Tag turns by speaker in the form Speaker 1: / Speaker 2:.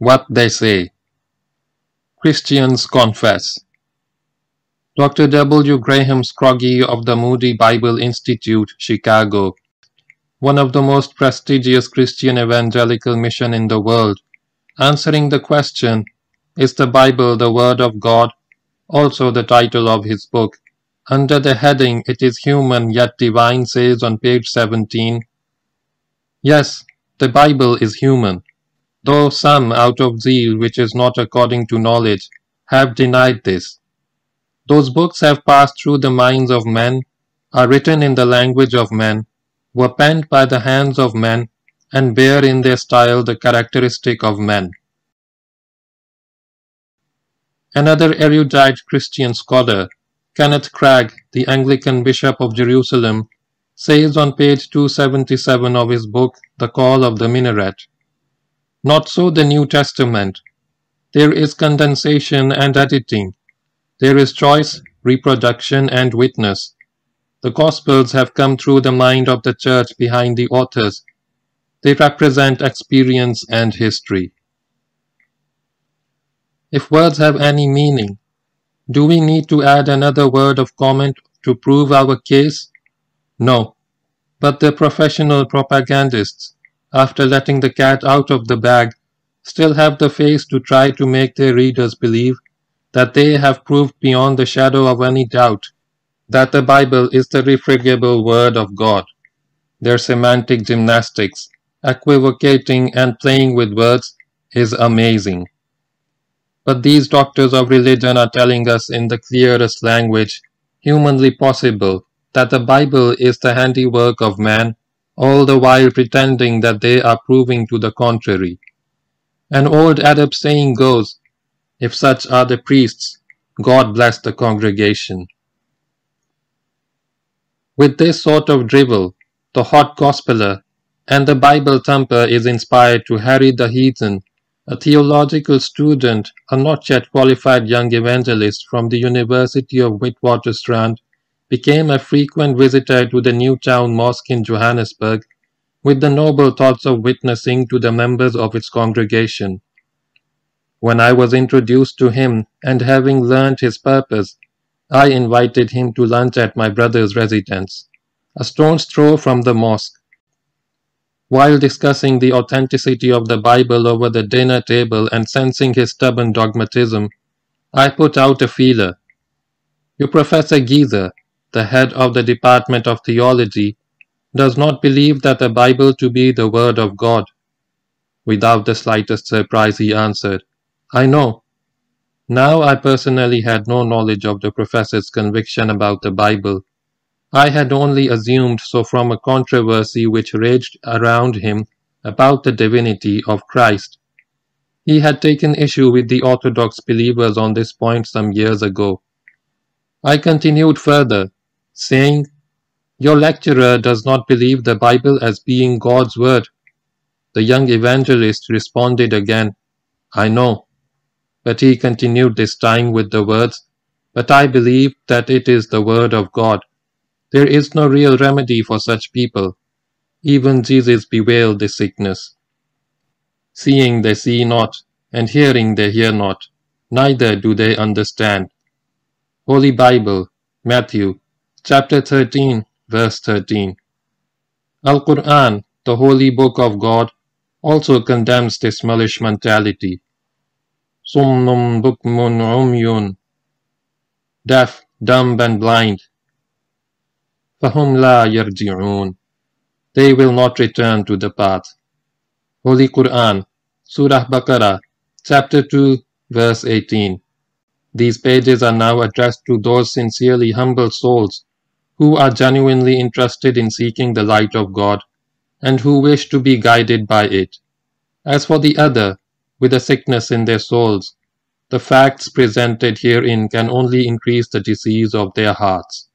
Speaker 1: What they say. Christians confess. Dr. W. Graham Scroggie of the Moody Bible Institute, Chicago, one of the most prestigious Christian evangelical mission in the world, answering the question, Is the Bible the Word of God? also the title of his book. Under the heading, It is Human Yet Divine says on page 17, Yes, the Bible is human, though some, out of zeal which is not according to knowledge, have denied this. Those books have passed through the minds of men, are written in the language of men, were penned by the hands of men, and bear in their style the characteristic of men. Another erudite Christian scholar, Kenneth Cragg, the Anglican Bishop of Jerusalem, says on page 277 of his book, The Call of the Minaret, Not so the New Testament. There is condensation and editing. There is choice, reproduction, and witness. The Gospels have come through the mind of the church behind the authors. They represent experience and history. If words have any meaning, do we need to add another word of comment to prove our case? No. But the professional propagandists, after letting the cat out of the bag, still have the face to try to make their readers believe that they have proved beyond the shadow of any doubt that the Bible is the refrigable Word of God. Their semantic gymnastics, equivocating and playing with words, is amazing. But these doctors of religion are telling us in the clearest language, humanly possible, that the Bible is the handiwork of man, all the while pretending that they are proving to the contrary. An old Arab saying goes, If such are the priests, God bless the congregation. With this sort of drivel, the hot gospeler and the Bible thumper is inspired to harry the heathen, a theological student, a not yet qualified young evangelist from the University of Witwatersrand, became a frequent visitor to the Newtown Mosque in Johannesburg with the noble thoughts of witnessing to the members of its congregation. When I was introduced to him, and having learnt his purpose, I invited him to lunch at my brother's residence, a stone's throw from the mosque. While discussing the authenticity of the Bible over the dinner table and sensing his stubborn dogmatism, I put out a feeler. Your Professor Geyser, the head of the Department of Theology, does not believe that the Bible to be the Word of God. Without the slightest surprise, he answered, I know. Now I personally had no knowledge of the professor's conviction about the Bible. I had only assumed so from a controversy which raged around him about the divinity of Christ. He had taken issue with the Orthodox believers on this point some years ago. I continued further, saying, Your lecturer does not believe the Bible as being God's word. The young evangelist responded again, I know. But he continued this time with the words, But I believe that it is the word of God. There is no real remedy for such people. Even Jesus bewailed this sickness. Seeing they see not, and hearing they hear not, neither do they understand. Holy Bible, Matthew, chapter 13, verse 13. Al Quran, the holy book of God, also condemns this Mullish mentality. Sumnum bukmun umyun, deaf, dumb, and blind. Fahum la yarji'un. They will not return to the path. Holy Quran, Surah Baqarah, chapter 2, verse 18. These pages are now addressed to those sincerely humble souls who are genuinely interested in seeking the light of God and who wish to be guided by it. As for the other, with a sickness in their souls, the facts presented herein can only increase the disease of their hearts.